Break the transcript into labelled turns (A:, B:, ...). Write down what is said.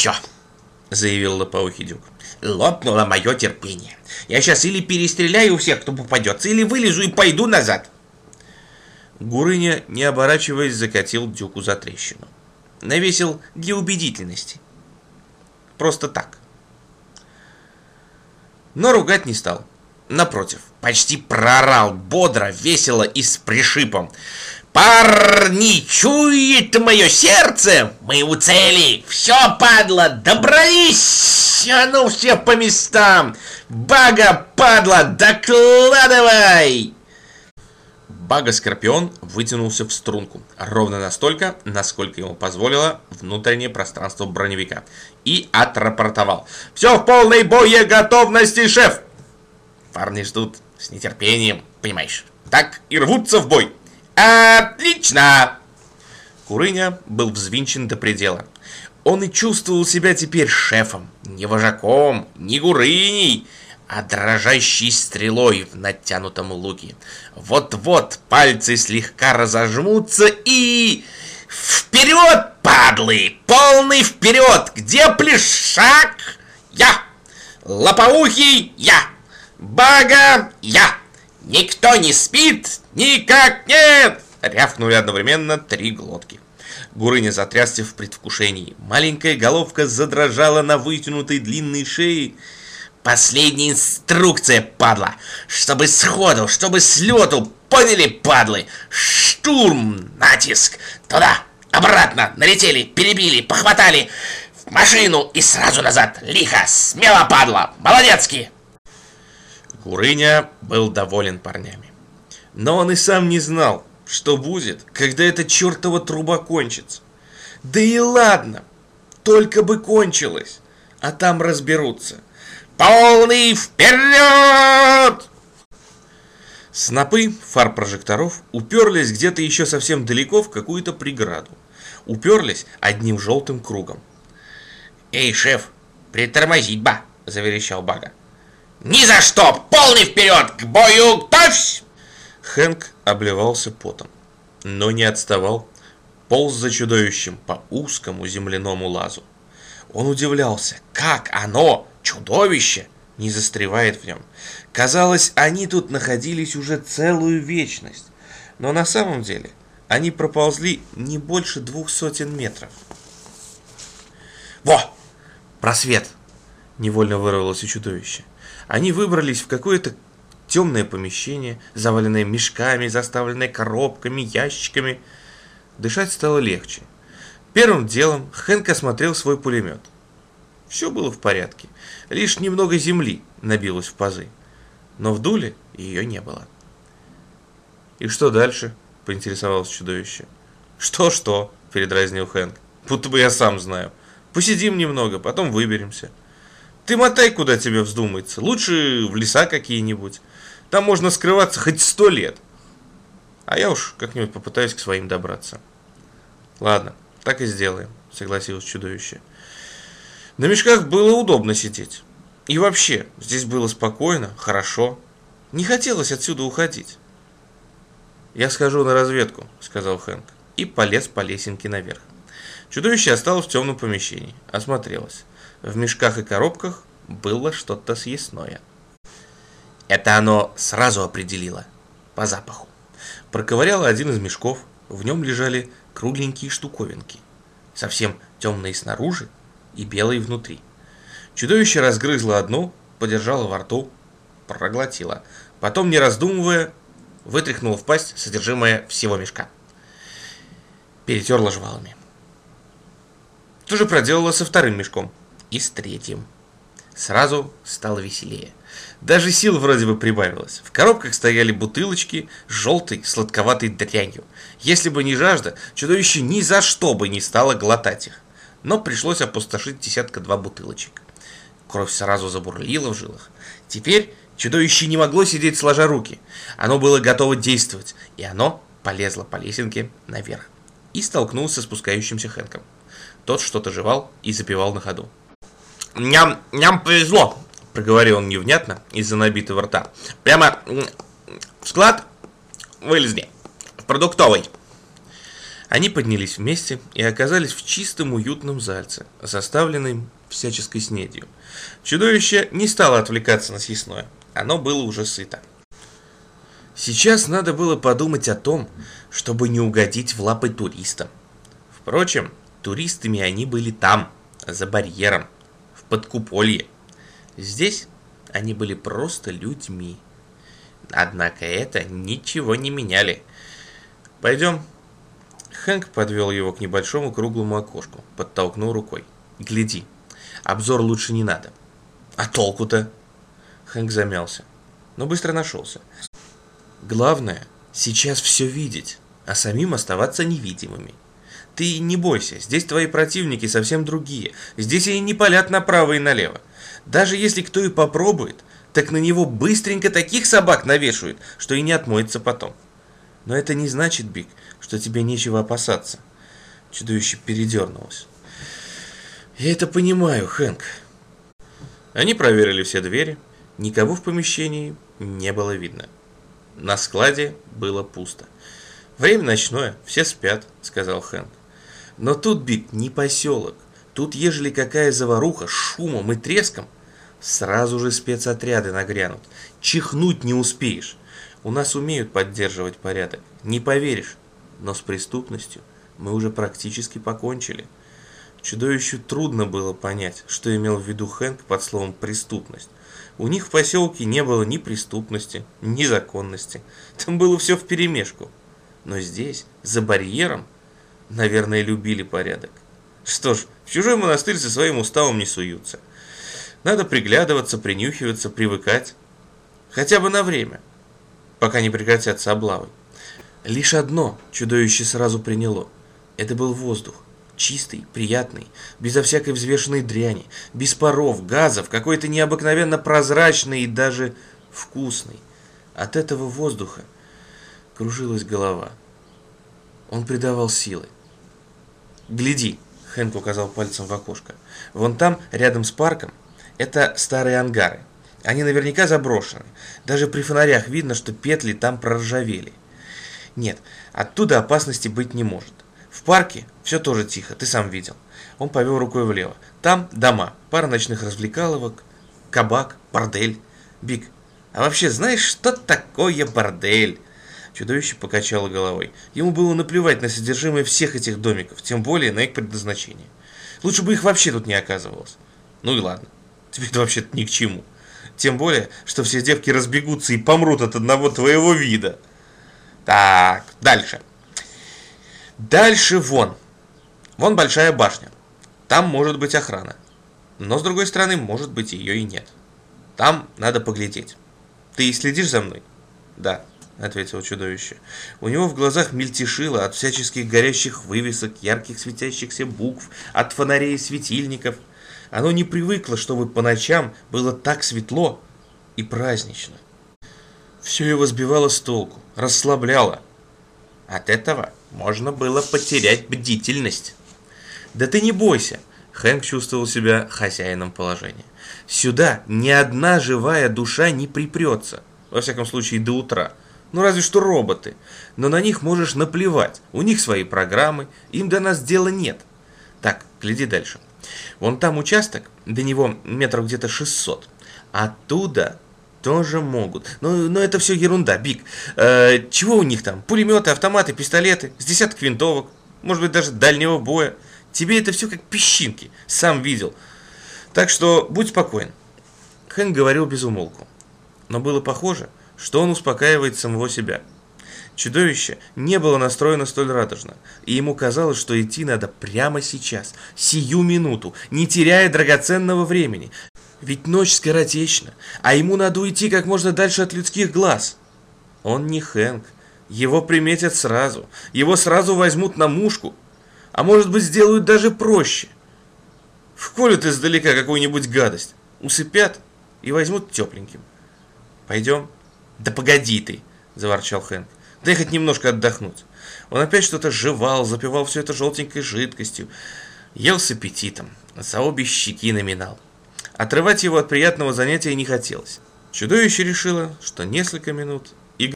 A: Все, заявил лопоухий дюк. Лопнуло мое терпение. Я сейчас или перестреляю всех, кто попадется, или вылезу и пойду назад.
B: Гурыня, не оборачиваясь, закатил дюку за трещину. Навесил для убедительности. Просто так. Но ругать не стал. Напротив, почти прорал бодро, весело и с пришипом.
A: Парни, чует мое сердце, мы у цели. Все, падла, добрались. А ну все по местам. Бага, падла, докладывай.
B: Бага-скорпион вытянулся в струнку, ровно настолько, насколько ему позволило внутреннее пространство броневика, и отрапортовал. «Все в полной боеготовности, шеф!» Парни ждут с нетерпением, понимаешь, так и рвутся в бой.
A: «Отлично!»
B: Курыня был взвинчен до предела. Он и чувствовал себя теперь шефом, не вожаком, не гурыней, а дрожащей стрелой в натянутом луке. Вот-вот пальцы слегка разожмутся и...
A: Вперед, падлы! Полный вперед! Где плешак? Я! Лопоухий я! Бага я! Никто не спит, никак нет!»
B: Рявкнули одновременно три глотки. Гурыня затрясся в предвкушении. Маленькая головка задрожала на вытянутой длинной шее.
A: «Последняя инструкция, падла! Чтобы сходу, чтобы с лету, поняли, падлы? Штурм, натиск! Туда, обратно, налетели, перебили, похватали, в машину и сразу назад! Лихо, смело, падла! Молодецки!»
B: Курыня был доволен парнями. Но он и сам не знал, что будет, когда эта чертова труба кончится. Да и ладно, только бы кончилось, а там разберутся.
A: Полный вперед!
B: Снопы фар прожекторов уперлись где-то еще совсем далеко в какую-то преграду. Уперлись одним желтым кругом.
A: «Эй, шеф, притормозить ба!» – заверещал Бага. «Ни за что! Полный вперед! К бою готовься!»
B: Хэнк обливался потом, но не отставал, полз за чудовищем по узкому земляному лазу. Он удивлялся, как оно, чудовище, не застревает в нем. Казалось, они тут находились уже целую вечность, но на самом деле они проползли не больше двух сотен метров.
A: «Во!
B: Просвет!» – невольно вырвалось у чудовища. Они выбрались в какое-то темное помещение, заваленное мешками, заставленное коробками, ящиками. Дышать стало легче. Первым делом Хэнк осмотрел свой пулемет. Все было в порядке, лишь немного земли набилось в пазы. Но в дуле ее не было. «И что дальше?» – поинтересовалось чудовище. «Что-что?» – передразнил Хэнк. «Будто бы я сам знаю. Посидим немного, потом выберемся». Ты мотай, куда тебе вздумается. Лучше в леса какие-нибудь. Там можно скрываться хоть сто лет. А я уж как-нибудь попытаюсь к своим добраться. Ладно, так и сделаем, согласилось чудовище. На мешках было удобно сидеть. И вообще, здесь было спокойно, хорошо. Не хотелось отсюда уходить. «Я схожу на разведку», — сказал Хэнк, и полез по лесенке наверх. Чудовище осталось в темном помещении, осмотрелось. В мешках и коробках было что-то съестное. Это оно сразу определило, по запаху. Проковыряло один из мешков, в нем лежали кругленькие штуковинки, совсем темные снаружи и белые внутри. Чудовище разгрызло одну, подержало во рту, проглотило. Потом, не раздумывая, вытряхнуло в пасть содержимое всего мешка. Перетерло жвалами. То же проделала со вторым мешком и с третьим. Сразу стало веселее. Даже сил вроде бы прибавилось. В коробках стояли бутылочки с желтой сладковатой дрянью. Если бы не жажда, чудовище ни за что бы не стало глотать их. Но пришлось опустошить десятка-два бутылочек. Кровь сразу забурлила в жилах. Теперь чудовище не могло сидеть сложа руки. Оно было готово действовать, и оно полезло по лесенке наверх. И столкнулся с спускающимся Хэнком. Тот что-то жевал и запивал на ходу.
A: Ням, ням повезло, проговорил он невнятно из-за набитого рта. Прямо в склад вылезли, в продуктовый.
B: Они поднялись вместе и оказались в чистом уютном зальце, заставленном всяческой снедью. Чудовище не стало отвлекаться на съестное, оно было уже сыто. Сейчас надо было подумать о том, чтобы не угодить в лапы туристам. Впрочем, туристами они были там, за барьером, в подкуполье. Здесь они были просто людьми. Однако это ничего не меняли. Пойдем. Хэнк подвел его к небольшому круглому окошку, подтолкнул рукой. Гляди, обзор лучше не надо. А толку-то? Хэнк замялся, но быстро нашелся. Главное, сейчас все видеть, а самим оставаться невидимыми. Ты не бойся, здесь твои противники совсем другие. Здесь они не палят направо и налево. Даже если кто и попробует, так на него быстренько таких собак навешивают, что и не отмоется потом. Но это не значит, Биг, что тебе нечего опасаться. Чудовище передернулось. Я это понимаю, Хэнк. Они проверили все двери. Никого в помещении не было видно. На складе было пусто. «Время ночное, все спят», — сказал Хэнк. «Но тут, Биг, не поселок. Тут, ежели какая заваруха, шумом и треском, сразу же спецотряды нагрянут. Чихнуть не успеешь. У нас умеют поддерживать порядок. Не поверишь, но с преступностью мы уже практически покончили». Чудовищу трудно было понять, что имел в виду Хэнк под словом «преступность». У них в поселке не было ни преступности, ни законности. Там было все вперемешку. Но здесь, за барьером, наверное, любили порядок. Что ж, в чужой монастырь со своим уставом не суются. Надо приглядываться, принюхиваться, привыкать. Хотя бы на время, пока не прекратятся облавы. Лишь одно чудовище сразу приняло. Это был воздух чистый, приятный, безо всякой взвешенной дряни, без паров, газов, какой-то необыкновенно прозрачный и даже вкусный. От этого воздуха кружилась голова. Он придавал силы. «Гляди!» — Хэнк указал пальцем в окошко. «Вон там, рядом с парком, это старые ангары. Они наверняка заброшены. Даже при фонарях видно, что петли там проржавели. Нет, оттуда опасности быть не может. В парке все тоже тихо, ты сам видел. Он повел рукой влево. Там дома, пара ночных развлекаловок, кабак, бордель. Биг, а вообще знаешь, что такое бордель? Чудовище покачало головой. Ему было наплевать на содержимое всех этих домиков, тем более на их предназначение. Лучше бы их вообще тут не оказывалось. Ну и ладно, тебе это вообще-то ни к чему. Тем более, что все девки разбегутся и помрут от одного твоего вида. Так, дальше. Дальше вон. Вон большая башня. Там может быть охрана. Но с другой стороны, может быть ее и нет. Там надо поглядеть. Ты следишь за мной? Да, ответил чудовище. У него в глазах мельтешило от всяческих горящих вывесок, ярких светящихся букв, от фонарей и светильников. Оно не привыкло, чтобы по ночам было так светло и празднично. Все его сбивало с толку, расслабляло. От этого можно было потерять бдительность. Да ты не бойся. Хэнк чувствовал себя хозяином положения. Сюда ни одна живая душа не припрется. Во всяком случае, до утра. Ну, разве что роботы. Но на них можешь наплевать. У них свои программы, им до нас дела нет. Так, гляди дальше. Вон там участок, до него метров где-то 600. Оттуда тоже могут. Но, но это все ерунда, Биг. Э, чего у них там? Пулеметы, автоматы, пистолеты, с десяток винтовок, может быть даже дальнего боя. Тебе это все как песчинки, сам видел. Так что будь спокоен. Хэн говорил без умолку. Но было похоже, что он успокаивает самого себя. Чудовище не было настроено столь радужно, и ему казалось, что идти надо прямо сейчас, сию минуту, не теряя драгоценного времени. Ведь ночь скоротечна, а ему надо уйти как можно дальше от людских глаз. Он не Хэнк. Его приметят сразу. Его сразу возьмут на мушку. А может быть, сделают даже проще. Вколют издалека какую-нибудь гадость. Усыпят и возьмут тепленьким. Пойдем? Да погоди ты, заворчал Хэнк. Дай хоть немножко отдохнуть. Он опять что-то жевал, запивал все это желтенькой жидкостью. Ел с аппетитом, за обе щеки номинал. Отрывать его от приятного занятия не хотелось. Чудовище решило, что несколько минут